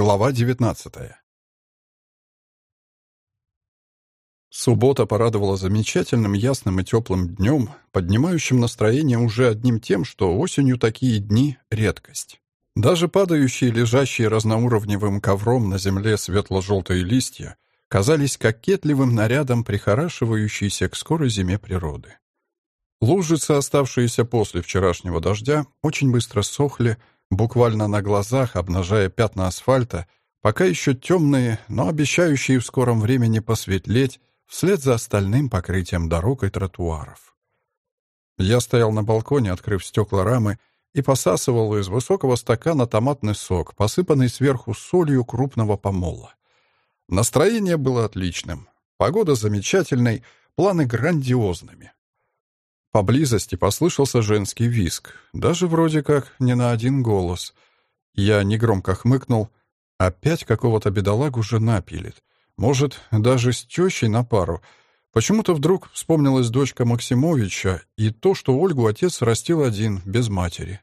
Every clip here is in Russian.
Глава 19 Суббота порадовала замечательным, ясным и теплым днем, поднимающим настроение уже одним тем, что осенью такие дни — редкость. Даже падающие, лежащие разноуровневым ковром на земле светло-желтые листья казались кокетливым нарядом, прихорашивающейся к скорой зиме природы. Лужицы, оставшиеся после вчерашнего дождя, очень быстро сохли, буквально на глазах, обнажая пятна асфальта, пока еще темные, но обещающие в скором времени посветлеть вслед за остальным покрытием дорог и тротуаров. Я стоял на балконе, открыв стекла рамы, и посасывал из высокого стакана томатный сок, посыпанный сверху солью крупного помола. Настроение было отличным, погода замечательной, планы грандиозными. Поблизости послышался женский виск, даже вроде как не на один голос. Я негромко хмыкнул. Опять какого-то бедолагу жена пилит. Может, даже с тещей на пару. Почему-то вдруг вспомнилась дочка Максимовича и то, что Ольгу отец растил один, без матери.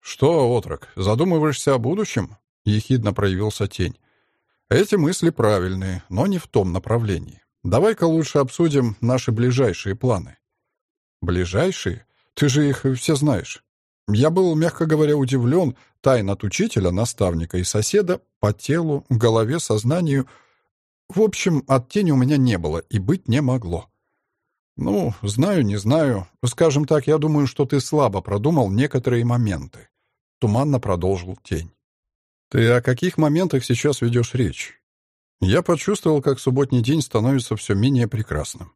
«Что, отрок, задумываешься о будущем?» — ехидно проявился тень. «Эти мысли правильные, но не в том направлении. Давай-ка лучше обсудим наши ближайшие планы». Ближайшие? Ты же их все знаешь. Я был, мягко говоря, удивлен тайн от учителя, наставника и соседа по телу, голове, сознанию. В общем, от тени у меня не было и быть не могло. Ну, знаю, не знаю. Скажем так, я думаю, что ты слабо продумал некоторые моменты. Туманно продолжил тень. Ты о каких моментах сейчас ведешь речь? Я почувствовал, как субботний день становится все менее прекрасным.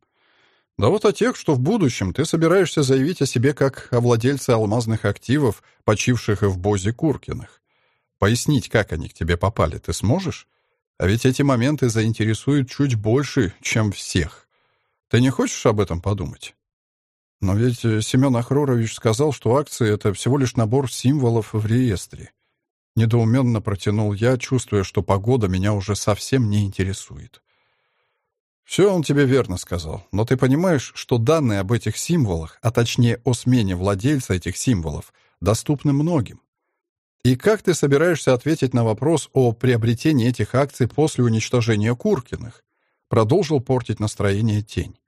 Да вот о тех, что в будущем ты собираешься заявить о себе как о владельце алмазных активов, почивших в Бозе Куркиных. Пояснить, как они к тебе попали, ты сможешь? А ведь эти моменты заинтересуют чуть больше, чем всех. Ты не хочешь об этом подумать? Но ведь э, Семен Ахрорович сказал, что акции — это всего лишь набор символов в реестре. Недоуменно протянул я, чувствуя, что погода меня уже совсем не интересует. «Все он тебе верно сказал, но ты понимаешь, что данные об этих символах, а точнее о смене владельца этих символов, доступны многим. И как ты собираешься ответить на вопрос о приобретении этих акций после уничтожения Куркиных?» Продолжил портить настроение тень.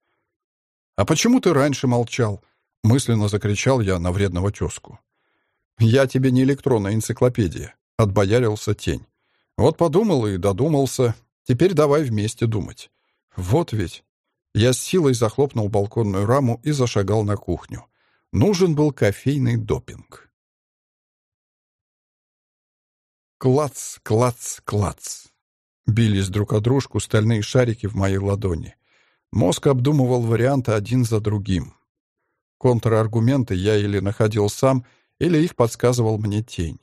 «А почему ты раньше молчал?» — мысленно закричал я на вредного тезку. «Я тебе не электронная энциклопедия», — отбоярился тень. «Вот подумал и додумался. Теперь давай вместе думать. Вот ведь. Я с силой захлопнул балконную раму и зашагал на кухню. Нужен был кофейный допинг. Клац, клац, клац. Бились друг о дружку стальные шарики в моей ладони. Мозг обдумывал варианты один за другим. Контраргументы я или находил сам, или их подсказывал мне тень.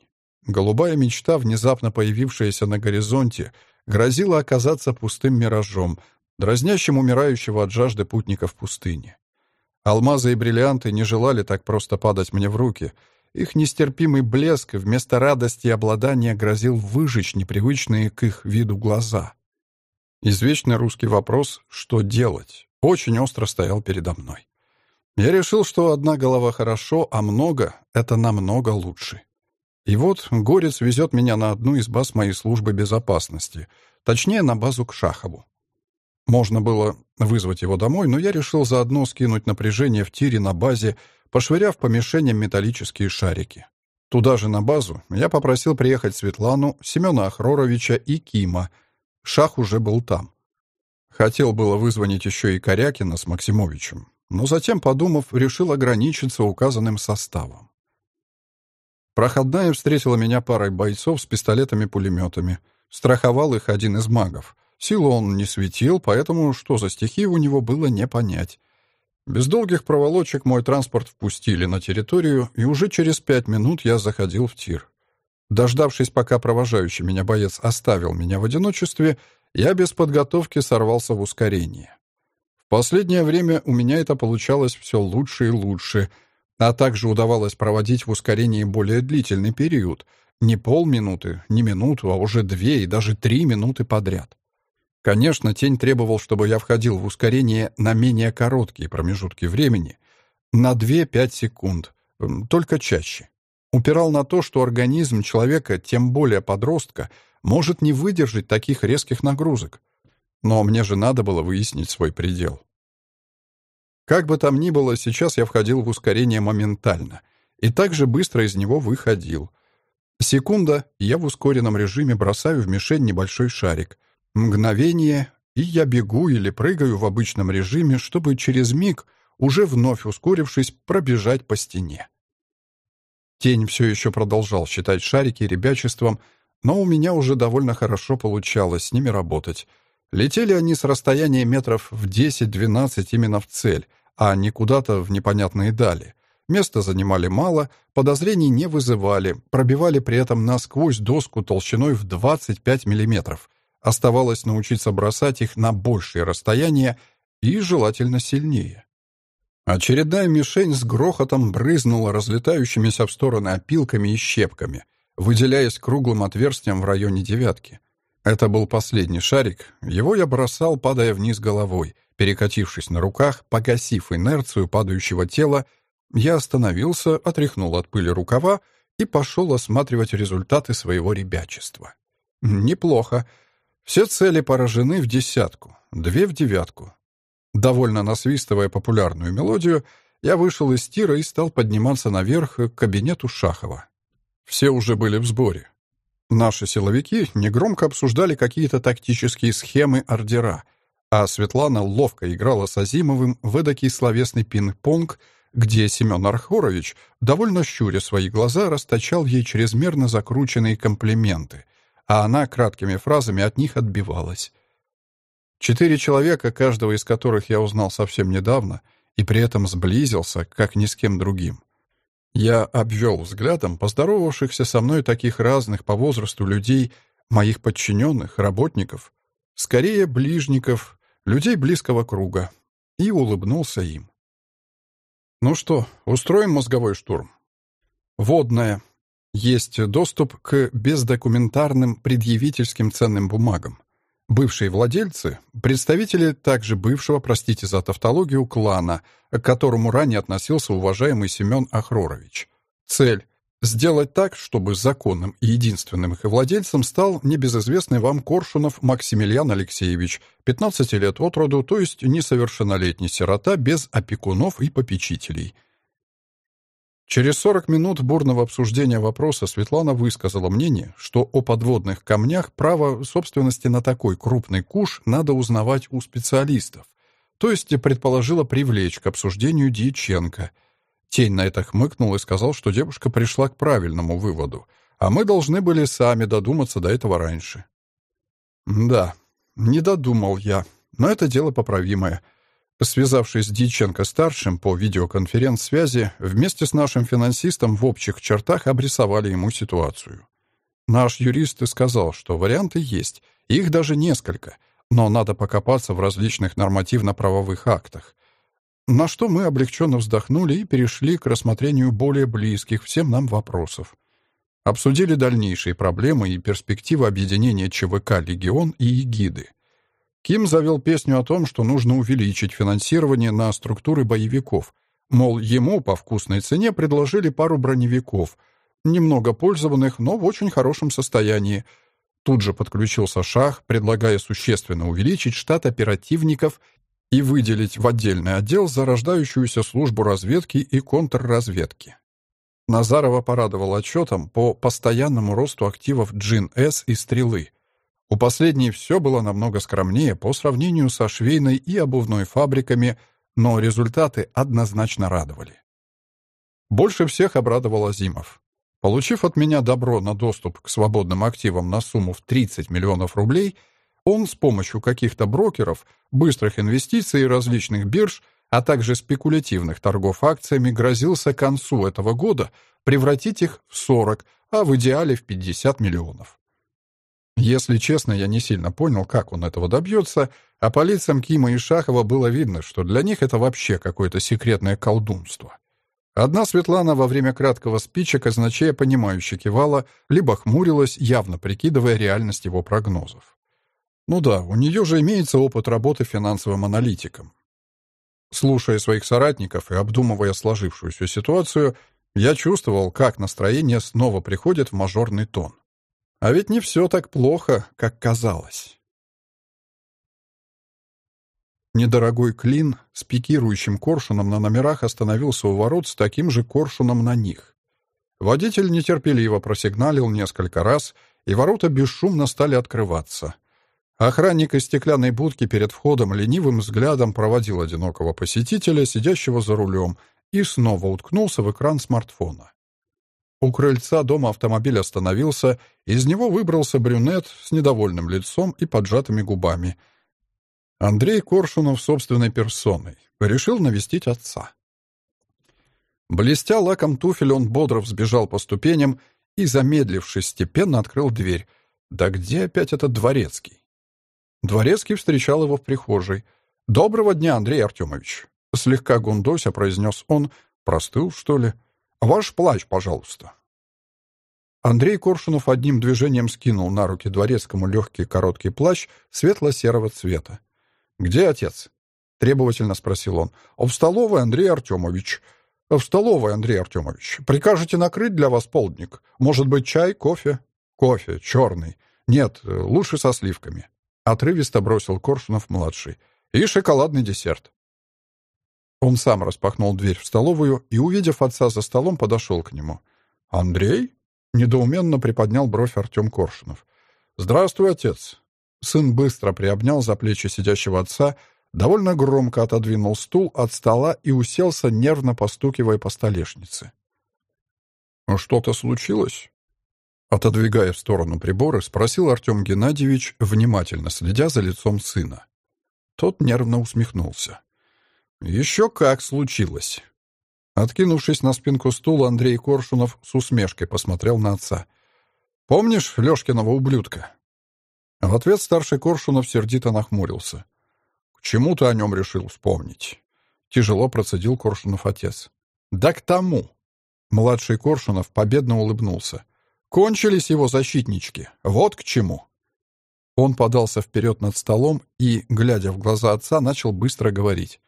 Голубая мечта, внезапно появившаяся на горизонте, грозила оказаться пустым миражом, дразнящим умирающего от жажды путника в пустыне. Алмазы и бриллианты не желали так просто падать мне в руки. Их нестерпимый блеск вместо радости и обладания грозил выжечь непривычные к их виду глаза. Извечный русский вопрос «что делать?» очень остро стоял передо мной. Я решил, что одна голова хорошо, а много — это намного лучше. И вот Горец везет меня на одну из баз моей службы безопасности, точнее, на базу к Шахову. Можно было вызвать его домой, но я решил заодно скинуть напряжение в тире на базе, пошвыряв по мишеням металлические шарики. Туда же на базу я попросил приехать Светлану, Семена Ахроровича и Кима. Шах уже был там. Хотел было вызвонить еще и Корякина с Максимовичем, но затем, подумав, решил ограничиться указанным составом. Проходная встретила меня парой бойцов с пистолетами-пулеметами. Страховал их один из магов — Силу он не светил, поэтому что за стихи у него было не понять. Без долгих проволочек мой транспорт впустили на территорию, и уже через пять минут я заходил в тир. Дождавшись, пока провожающий меня боец оставил меня в одиночестве, я без подготовки сорвался в ускорение. В последнее время у меня это получалось все лучше и лучше, а также удавалось проводить в ускорении более длительный период, не полминуты, не минуту, а уже две и даже три минуты подряд. Конечно, тень требовал, чтобы я входил в ускорение на менее короткие промежутки времени, на 2-5 секунд, только чаще. упирал на то, что организм человека, тем более подростка, может не выдержать таких резких нагрузок. Но мне же надо было выяснить свой предел. Как бы там ни было, сейчас я входил в ускорение моментально и также быстро из него выходил. Секунда, я в ускоренном режиме бросаю в мишень небольшой шарик. Мгновение, и я бегу или прыгаю в обычном режиме, чтобы через миг, уже вновь ускорившись, пробежать по стене. Тень все еще продолжал считать шарики ребячеством, но у меня уже довольно хорошо получалось с ними работать. Летели они с расстояния метров в 10-12 именно в цель, а не куда-то в непонятные дали. Места занимали мало, подозрений не вызывали, пробивали при этом насквозь доску толщиной в 25 миллиметров. Оставалось научиться бросать их на большие расстояния и желательно сильнее. Очередная мишень с грохотом брызнула разлетающимися в стороны опилками и щепками, выделяясь круглым отверстием в районе девятки. Это был последний шарик, его я бросал, падая вниз головой. Перекатившись на руках, погасив инерцию падающего тела, я остановился, отряхнул от пыли рукава и пошел осматривать результаты своего ребячества. Неплохо. Все цели поражены в десятку, две в девятку. Довольно насвистывая популярную мелодию, я вышел из тира и стал подниматься наверх к кабинету Шахова. Все уже были в сборе. Наши силовики негромко обсуждали какие-то тактические схемы ордера, а Светлана ловко играла с Азимовым в эдакий словесный пинг-понг, где Семен Архорович, довольно щуря свои глаза, расточал ей чрезмерно закрученные комплименты, а она краткими фразами от них отбивалась. Четыре человека, каждого из которых я узнал совсем недавно, и при этом сблизился, как ни с кем другим. Я обвел взглядом поздоровавшихся со мной таких разных по возрасту людей, моих подчиненных, работников, скорее ближников, людей близкого круга, и улыбнулся им. Ну что, устроим мозговой штурм? Водная. Есть доступ к бездокументарным предъявительским ценным бумагам. Бывшие владельцы — представители также бывшего, простите за тавтологию, клана, к которому ранее относился уважаемый Семен Ахрорович. Цель — сделать так, чтобы законным и единственным их владельцем стал небезызвестный вам Коршунов Максимилиан Алексеевич, 15 лет от роду, то есть несовершеннолетний сирота без опекунов и попечителей — Через 40 минут бурного обсуждения вопроса Светлана высказала мнение, что о подводных камнях право собственности на такой крупный куш надо узнавать у специалистов, то есть предположила привлечь к обсуждению Дьяченко. Тень на это хмыкнул и сказал, что девушка пришла к правильному выводу, а мы должны были сами додуматься до этого раньше. Да, не додумал я, но это дело поправимое — Связавшись с Дьяченко-старшим по видеоконференц-связи, вместе с нашим финансистом в общих чертах обрисовали ему ситуацию. Наш юрист сказал, что варианты есть, их даже несколько, но надо покопаться в различных нормативно-правовых актах. На что мы облегченно вздохнули и перешли к рассмотрению более близких всем нам вопросов. Обсудили дальнейшие проблемы и перспективы объединения ЧВК «Легион» и «Егиды». Ким завел песню о том, что нужно увеличить финансирование на структуры боевиков. Мол, ему по вкусной цене предложили пару броневиков, немного пользованных, но в очень хорошем состоянии. Тут же подключился Шах, предлагая существенно увеличить штат оперативников и выделить в отдельный отдел зарождающуюся службу разведки и контрразведки. Назарова порадовал отчетом по постоянному росту активов Джин-С и Стрелы. У последней все было намного скромнее по сравнению со швейной и обувной фабриками, но результаты однозначно радовали. Больше всех обрадовал Азимов. Получив от меня добро на доступ к свободным активам на сумму в 30 миллионов рублей, он с помощью каких-то брокеров, быстрых инвестиций и различных бирж, а также спекулятивных торгов акциями грозился к концу этого года превратить их в 40, а в идеале в 50 миллионов. Если честно, я не сильно понял, как он этого добьется, а по лицам Кима и Шахова было видно, что для них это вообще какое-то секретное колдунство. Одна Светлана во время краткого спича казначея понимающе кивала, либо хмурилась, явно прикидывая реальность его прогнозов. Ну да, у нее же имеется опыт работы финансовым аналитиком. Слушая своих соратников и обдумывая сложившуюся ситуацию, Я чувствовал, как настроение снова приходит в мажорный тон. А ведь не все так плохо, как казалось. Недорогой клин с пикирующим коршуном на номерах остановился у ворот с таким же коршуном на них. Водитель нетерпеливо просигналил несколько раз, и ворота бесшумно стали открываться. Охранник из стеклянной будки перед входом ленивым взглядом проводил одинокого посетителя, сидящего за рулем, и снова уткнулся в экран смартфона. У крыльца дома автомобиль остановился, из него выбрался брюнет с недовольным лицом и поджатыми губами. Андрей Коршунов собственной персоной решил навестить отца. Блестя лаком туфель, он бодро взбежал по ступеням и, замедлившись, степенно открыл дверь. Да где опять этот дворецкий? Дворецкий встречал его в прихожей. «Доброго дня, Андрей Артемович!» Слегка гундося произнес он. «Простыл, что ли?» «Ваш плащ, пожалуйста». Андрей Коршунов одним движением скинул на руки дворецкому легкий короткий плащ светло-серого цвета. «Где отец?» — требовательно спросил он. «В столовой, Андрей Артемович». «В столовой, Андрей Артемович. Прикажете накрыть для вас полдник? Может быть, чай, кофе?» «Кофе, черный. Нет, лучше со сливками». Отрывисто бросил Коршунов-младший. «И шоколадный десерт». Он сам распахнул дверь в столовую и, увидев отца за столом, подошел к нему. «Андрей?» — недоуменно приподнял бровь Артем Коршунов. «Здравствуй, отец». Сын быстро приобнял за плечи сидящего отца, довольно громко отодвинул стул от стола и уселся, нервно постукивая по столешнице. «Что-то случилось?» Отодвигая в сторону приборы, спросил Артем Геннадьевич, внимательно следя за лицом сына. Тот нервно усмехнулся. «Еще как случилось!» Откинувшись на спинку стула, Андрей Коршунов с усмешкой посмотрел на отца. «Помнишь Лёшкиного ублюдка?» В ответ старший Коршунов сердито нахмурился. «К чему ты о нем решил вспомнить?» Тяжело процедил Коршунов отец. «Да к тому!» Младший Коршунов победно улыбнулся. «Кончились его защитнички. Вот к чему!» Он подался вперед над столом и, глядя в глаза отца, начал быстро говорить.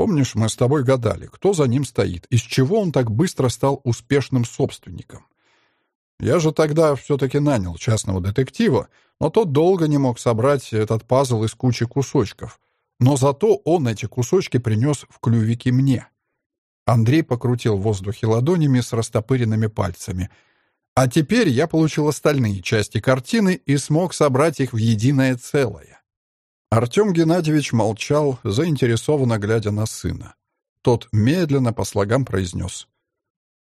Помнишь, мы с тобой гадали, кто за ним стоит, из чего он так быстро стал успешным собственником? Я же тогда все-таки нанял частного детектива, но тот долго не мог собрать этот пазл из кучи кусочков. Но зато он эти кусочки принес в клювике мне. Андрей покрутил в воздухе ладонями с растопыренными пальцами. А теперь я получил остальные части картины и смог собрать их в единое целое. Артем Геннадьевич молчал, заинтересованно глядя на сына. Тот медленно по слогам произнес.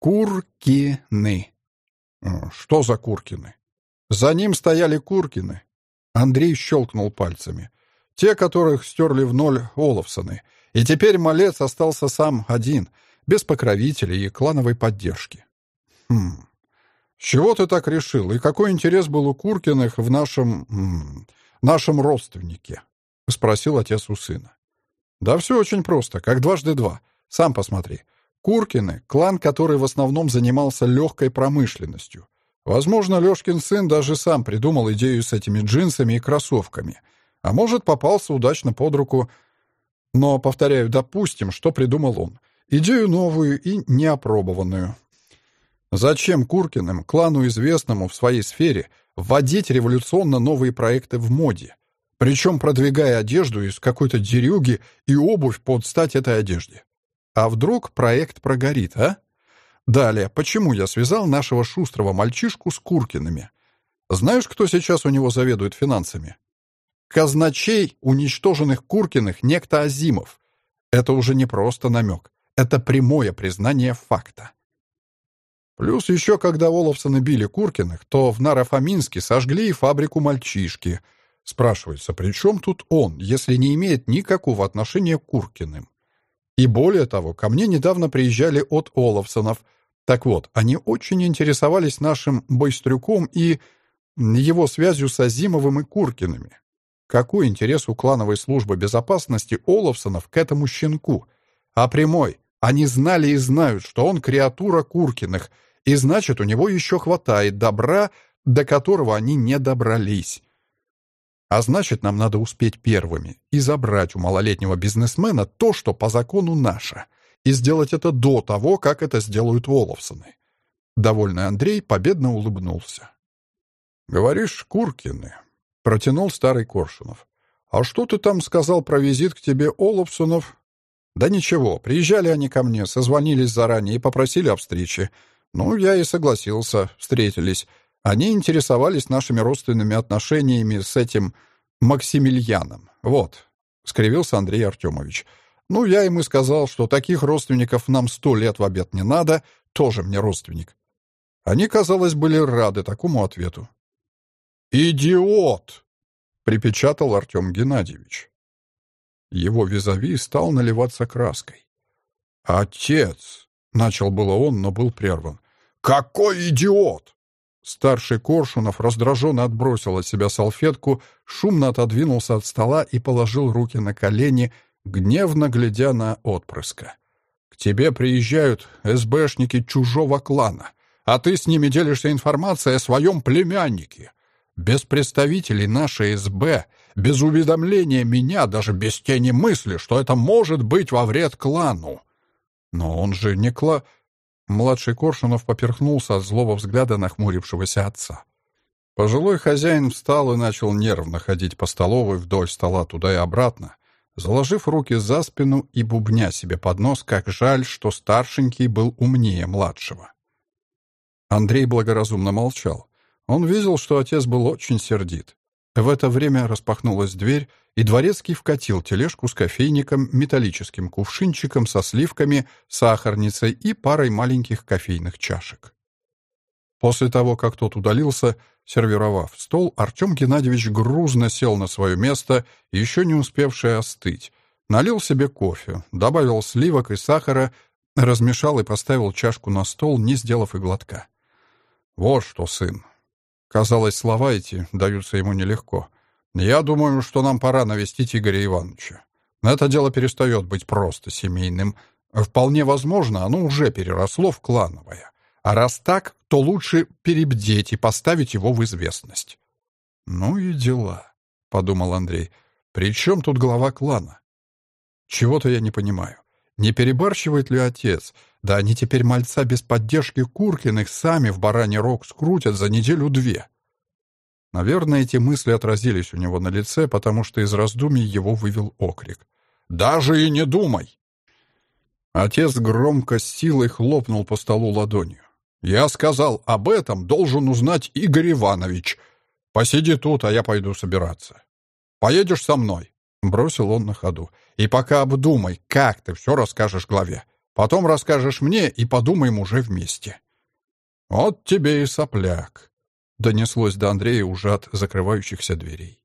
«Куркины». «Что за Куркины?» «За ним стояли Куркины». Андрей щелкнул пальцами. «Те, которых стерли в ноль Олафсоны. И теперь малец остался сам один, без покровителей и клановой поддержки». «Хм... С чего ты так решил? И какой интерес был у Куркиных в нашем... Нашем родственнике?» — спросил отец у сына. «Да все очень просто, как дважды два. Сам посмотри. Куркины — клан, который в основном занимался легкой промышленностью. Возможно, Лешкин сын даже сам придумал идею с этими джинсами и кроссовками. А может, попался удачно под руку. Но, повторяю, допустим, что придумал он. Идею новую и неопробованную. Зачем Куркиным, клану известному в своей сфере, вводить революционно новые проекты в моде? Причем продвигая одежду из какой-то дерюги и обувь под стать этой одежде. А вдруг проект прогорит, а? Далее, почему я связал нашего шустрого мальчишку с Куркиными? Знаешь, кто сейчас у него заведует финансами? Казначей уничтоженных Куркиных некто Азимов. Это уже не просто намек. Это прямое признание факта. Плюс еще, когда Олафсоны били Куркиных, то в Нарафаминске сожгли и фабрику мальчишки — Спрашивается, при чем тут он, если не имеет никакого отношения к Куркиным? И более того, ко мне недавно приезжали от Олафсонов. Так вот, они очень интересовались нашим Бойстрюком и его связью с Азимовым и Куркиными. Какой интерес у клановой службы безопасности Олафсонов к этому щенку? А прямой. Они знали и знают, что он креатура Куркиных, и значит, у него еще хватает добра, до которого они не добрались. А значит, нам надо успеть первыми и забрать у малолетнего бизнесмена то, что по закону наше. и сделать это до того, как это сделают Оловсоны. Довольный Андрей победно улыбнулся. «Говоришь, Куркины», — протянул старый Коршунов. «А что ты там сказал про визит к тебе Оловсонов?» «Да ничего, приезжали они ко мне, созвонились заранее и попросили о встрече. Ну, я и согласился, встретились. Они интересовались нашими родственными отношениями с этим Максимiliaном. Вот», — скривился Андрей Артемович. «Ну, я и сказал, что таких родственников нам сто лет в обед не надо, тоже мне родственник». Они, казалось, были рады такому ответу. «Идиот!» — припечатал Артем Геннадьевич. Его визави стал наливаться краской. «Отец!» — начал было он, но был прерван. «Какой идиот!» Старший Коршунов раздраженно отбросил от себя салфетку, шумно отодвинулся от стола и положил руки на колени, гневно глядя на отпрыска. «К тебе приезжают СБшники чужого клана, а ты с ними делишься информацией о своем племяннике. Без представителей нашей СБ, без уведомления меня, даже без тени мысли, что это может быть во вред клану. Но он же не кла... Младший Коршунов поперхнулся от злого взгляда нахмурившегося отца. Пожилой хозяин встал и начал нервно ходить по столовой вдоль стола туда и обратно, заложив руки за спину и бубня себе под нос, как жаль, что старшенький был умнее младшего. Андрей благоразумно молчал. Он видел, что отец был очень сердит. В это время распахнулась дверь, и дворецкий вкатил тележку с кофейником, металлическим кувшинчиком со сливками, сахарницей и парой маленьких кофейных чашек. После того, как тот удалился, сервировав стол, Артем Геннадьевич грузно сел на свое место, еще не успевшее остыть, налил себе кофе, добавил сливок и сахара, размешал и поставил чашку на стол, не сделав и глотка. «Вот что, сын, Казалось, слова эти даются ему нелегко. «Я думаю, что нам пора навестить Игоря Ивановича. Это дело перестает быть просто семейным. Вполне возможно, оно уже переросло в клановое. А раз так, то лучше перебдеть и поставить его в известность». «Ну и дела», — подумал Андрей. «При чем тут глава клана?» «Чего-то я не понимаю. Не перебарщивает ли отец? Да они теперь мальца без поддержки Куркиных сами в бараний рог скрутят за неделю-две. Наверное, эти мысли отразились у него на лице, потому что из раздумий его вывел окрик. «Даже и не думай!» Отец громко с силой хлопнул по столу ладонью. «Я сказал, об этом должен узнать Игорь Иванович. Посиди тут, а я пойду собираться. Поедешь со мной?» Бросил он на ходу. «И пока обдумай, как ты все расскажешь главе. Потом расскажешь мне и подумаем уже вместе». «Вот тебе и сопляк», — донеслось до Андрея уже от закрывающихся дверей.